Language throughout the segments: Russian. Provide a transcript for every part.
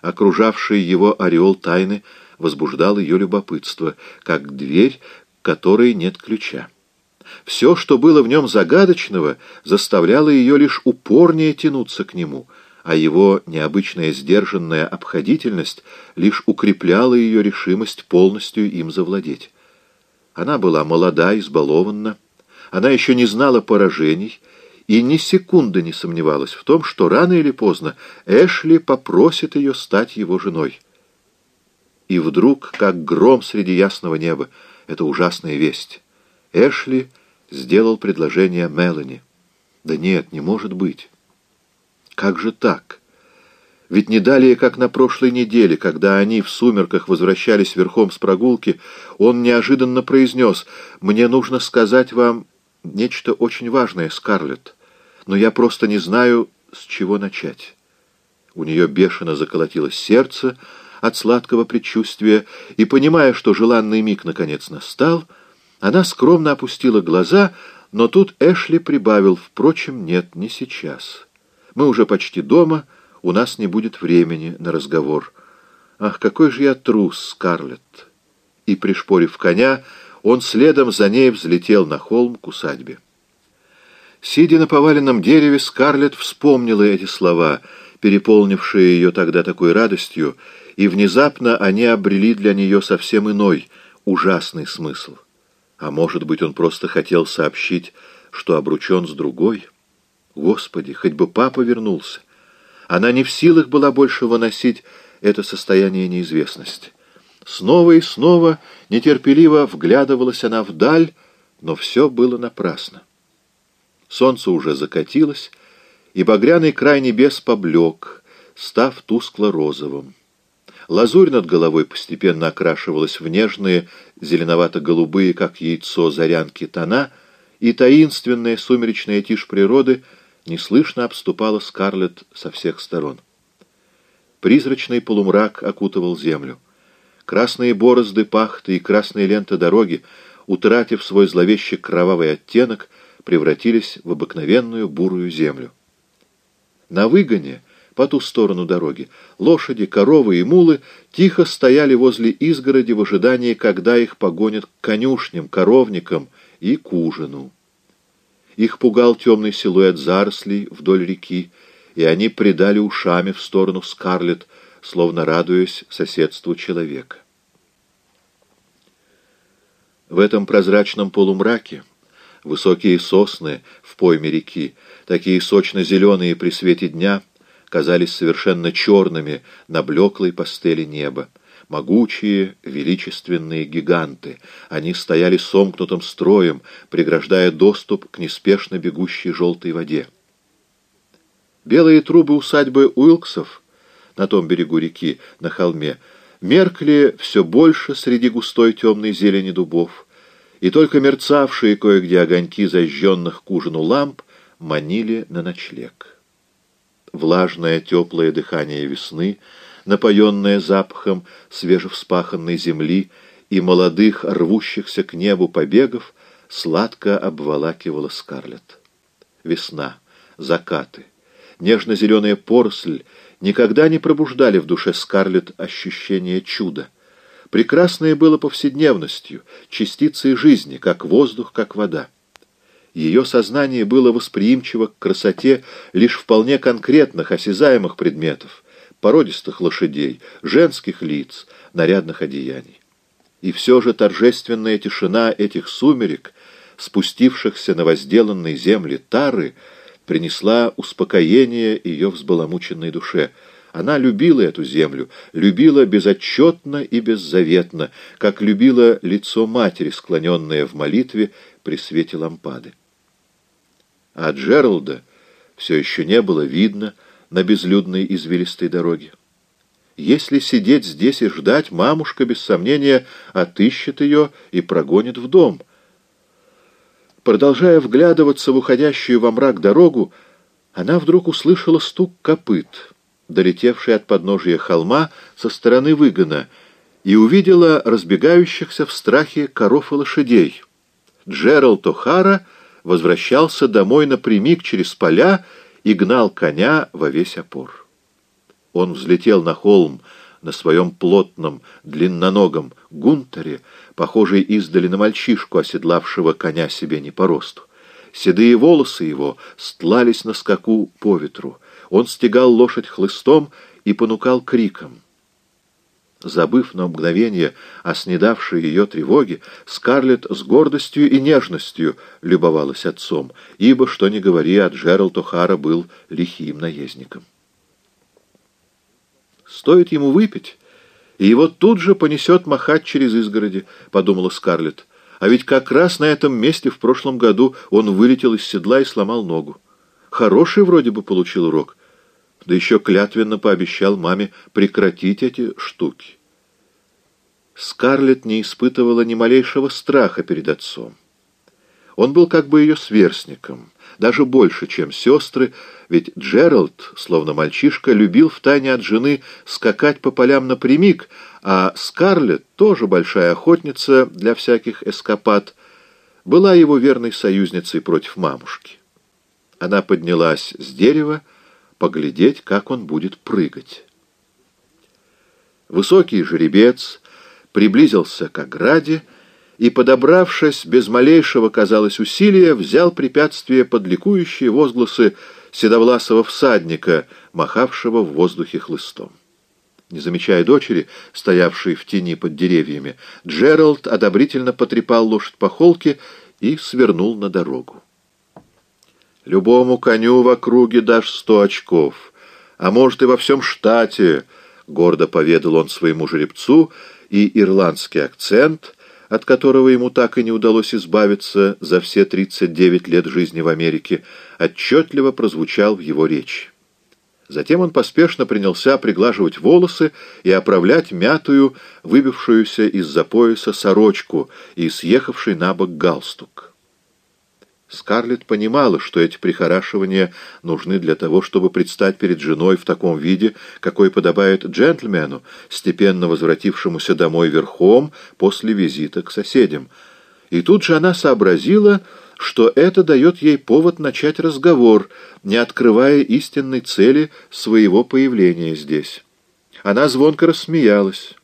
Окружавший его ореол тайны возбуждал ее любопытство, как дверь, которой нет ключа. Все, что было в нем загадочного, заставляло ее лишь упорнее тянуться к нему, а его необычная сдержанная обходительность лишь укрепляла ее решимость полностью им завладеть. Она была молода, избалованна, она еще не знала поражений и ни секунды не сомневалась в том, что рано или поздно Эшли попросит ее стать его женой. И вдруг, как гром среди ясного неба, это ужасная весть. Эшли сделал предложение Мелани. Да нет, не может быть. Как же так? Ведь не далее, как на прошлой неделе, когда они в сумерках возвращались верхом с прогулки, он неожиданно произнес «Мне нужно сказать вам нечто очень важное, Скарлетт, но я просто не знаю, с чего начать». У нее бешено заколотилось сердце, от сладкого предчувствия, и, понимая, что желанный миг наконец настал, она скромно опустила глаза, но тут Эшли прибавил, впрочем, нет, не сейчас. Мы уже почти дома, у нас не будет времени на разговор. Ах, какой же я трус, Скарлетт! И, пришпорив коня, он следом за ней взлетел на холм к усадьбе. Сидя на поваленном дереве, Скарлетт вспомнила эти слова, переполнившие ее тогда такой радостью, и внезапно они обрели для нее совсем иной, ужасный смысл. А может быть, он просто хотел сообщить, что обручен с другой? Господи, хоть бы папа вернулся. Она не в силах была больше выносить это состояние неизвестности. Снова и снова нетерпеливо вглядывалась она вдаль, но все было напрасно. Солнце уже закатилось, и багряный край небес поблек, став тускло-розовым. Лазурь над головой постепенно окрашивалась в нежные, зеленовато-голубые, как яйцо, зарянки тона, и таинственная сумеречная тишь природы неслышно обступала Скарлетт со всех сторон. Призрачный полумрак окутывал землю. Красные борозды пахты и красные ленты дороги, утратив свой зловещий кровавый оттенок, превратились в обыкновенную бурую землю. На выгоне по ту сторону дороги. Лошади, коровы и мулы тихо стояли возле изгороди в ожидании, когда их погонят к конюшням, коровникам и к ужину. Их пугал темный силуэт зарослей вдоль реки, и они придали ушами в сторону Скарлетт, словно радуясь соседству человека. В этом прозрачном полумраке высокие сосны в пойме реки, такие сочно-зеленые при свете дня, казались совершенно черными на блеклой пастели неба. Могучие, величественные гиганты. Они стояли сомкнутым строем, преграждая доступ к неспешно бегущей желтой воде. Белые трубы усадьбы Уилксов на том берегу реки, на холме, меркли все больше среди густой темной зелени дубов, и только мерцавшие кое-где огоньки зажженных к ужину ламп манили на ночлег влажное теплое дыхание весны, напоенное запахом свежевспаханной земли и молодых, рвущихся к небу побегов, сладко обволакивала Скарлетт. Весна, закаты, нежно-зеленая поросль никогда не пробуждали в душе Скарлетт ощущение чуда. Прекрасное было повседневностью, частицей жизни, как воздух, как вода. Ее сознание было восприимчиво к красоте лишь вполне конкретных, осязаемых предметов, породистых лошадей, женских лиц, нарядных одеяний. И все же торжественная тишина этих сумерек, спустившихся на возделанной земле Тары, принесла успокоение ее взбаламученной душе. Она любила эту землю, любила безотчетно и беззаветно, как любила лицо матери, склоненное в молитве при свете лампады а Джералда все еще не было видно на безлюдной извилистой дороге. Если сидеть здесь и ждать, мамушка, без сомнения, отыщет ее и прогонит в дом. Продолжая вглядываться в уходящую во мрак дорогу, она вдруг услышала стук копыт, долетевший от подножия холма со стороны выгона, и увидела разбегающихся в страхе коров и лошадей. Джеральд О'Хара — возвращался домой напрямик через поля и гнал коня во весь опор. Он взлетел на холм на своем плотном, длинноногом гунтере, похожий издали на мальчишку, оседлавшего коня себе не по росту. Седые волосы его стлались на скаку по ветру. Он стегал лошадь хлыстом и понукал криком. Забыв на мгновение о снедавшей ее тревоге, Скарлетт с гордостью и нежностью любовалась отцом, ибо, что ни говори, а Джеральд О'Хара был лихим наездником. «Стоит ему выпить, и его тут же понесет махать через изгороди», — подумала Скарлетт. «А ведь как раз на этом месте в прошлом году он вылетел из седла и сломал ногу. Хороший вроде бы получил урок, да еще клятвенно пообещал маме прекратить эти штуки. Скарлетт не испытывала ни малейшего страха перед отцом. Он был как бы ее сверстником, даже больше, чем сестры, ведь Джеральд, словно мальчишка, любил втайне от жены скакать по полям напрямик, а Скарлетт, тоже большая охотница для всяких эскапад, была его верной союзницей против мамушки. Она поднялась с дерева, поглядеть, как он будет прыгать. Высокий жеребец приблизился к ограде и, подобравшись без малейшего, казалось, усилия, взял препятствие под ликующие возгласы седовласого всадника, махавшего в воздухе хлыстом. Не замечая дочери, стоявшей в тени под деревьями, Джеральд одобрительно потрепал лошадь по холке и свернул на дорогу. Любому коню в округе дашь сто очков, а может и во всем штате, — гордо поведал он своему жеребцу, и ирландский акцент, от которого ему так и не удалось избавиться за все 39 лет жизни в Америке, отчетливо прозвучал в его речи. Затем он поспешно принялся приглаживать волосы и оправлять мятую, выбившуюся из-за пояса сорочку и съехавший на бок галстук. Скарлетт понимала, что эти прихорашивания нужны для того, чтобы предстать перед женой в таком виде, какой подобает джентльмену, степенно возвратившемуся домой верхом после визита к соседям. И тут же она сообразила, что это дает ей повод начать разговор, не открывая истинной цели своего появления здесь. Она звонко рассмеялась.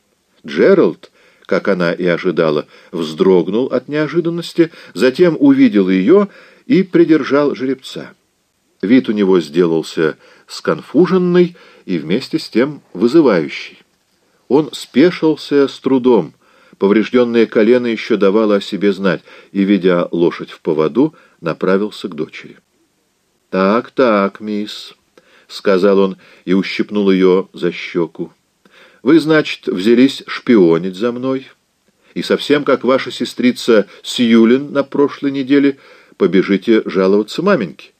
Джеральд, как она и ожидала, вздрогнул от неожиданности, затем увидел ее и придержал жеребца. Вид у него сделался сконфуженный и вместе с тем вызывающий. Он спешился с трудом, поврежденное колено еще давало о себе знать, и, ведя лошадь в поводу, направился к дочери. «Так, так, мисс», — сказал он и ущипнул ее за щеку. Вы, значит, взялись шпионить за мной, и совсем как ваша сестрица Сьюлин на прошлой неделе побежите жаловаться маменьке.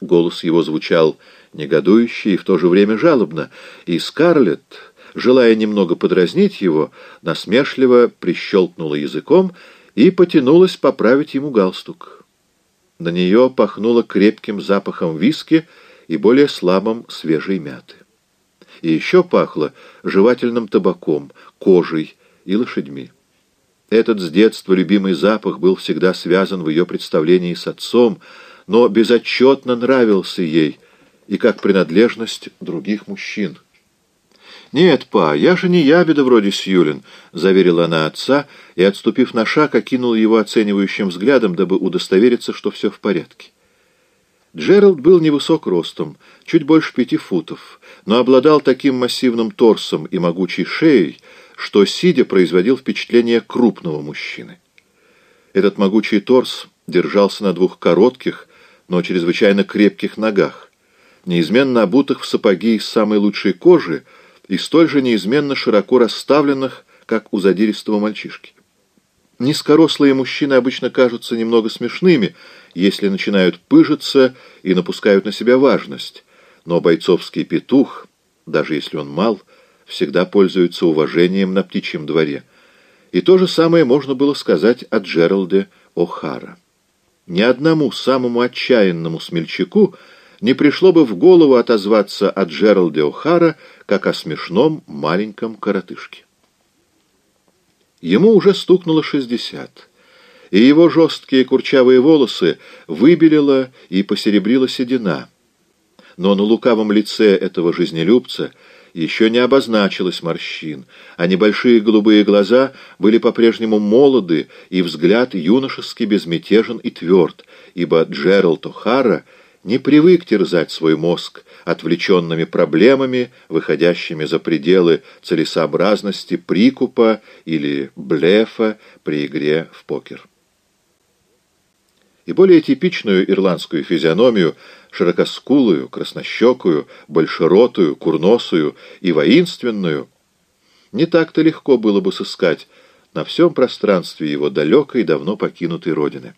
Голос его звучал негодующе и в то же время жалобно, и Скарлетт, желая немного подразнить его, насмешливо прищелкнула языком и потянулась поправить ему галстук. На нее пахнуло крепким запахом виски и более слабым свежей мяты и еще пахло жевательным табаком, кожей и лошадьми. Этот с детства любимый запах был всегда связан в ее представлении с отцом, но безотчетно нравился ей и как принадлежность других мужчин. «Нет, па, я же не ябеда вроде Сьюлин», — заверила она отца и, отступив на шаг, окинула его оценивающим взглядом, дабы удостовериться, что все в порядке. Джеральд был невысок ростом, чуть больше пяти футов, но обладал таким массивным торсом и могучей шеей, что, сидя, производил впечатление крупного мужчины. Этот могучий торс держался на двух коротких, но чрезвычайно крепких ногах, неизменно обутых в сапоги из самой лучшей кожи и столь же неизменно широко расставленных, как у задиристого мальчишки. Низкорослые мужчины обычно кажутся немного смешными, если начинают пыжиться и напускают на себя важность, но бойцовский петух, даже если он мал, всегда пользуется уважением на птичьем дворе. И то же самое можно было сказать о Джералде О'Хара. Ни одному самому отчаянному смельчаку не пришло бы в голову отозваться о Джералде О'Хара как о смешном маленьком коротышке. Ему уже стукнуло шестьдесят, и его жесткие курчавые волосы выбелила и посеребрила седина. но на лукавом лице этого жизнелюбца еще не обозначилась морщин, а небольшие голубые глаза были по-прежнему молоды, и взгляд юношески безмятежен и тверд, ибо Джеральд О'Хара не привык терзать свой мозг отвлеченными проблемами, выходящими за пределы целесообразности прикупа или блефа при игре в покер. И более типичную ирландскую физиономию, широкоскулую, краснощекую, большеротую, курносую и воинственную, не так-то легко было бы сыскать на всем пространстве его далекой, давно покинутой родины.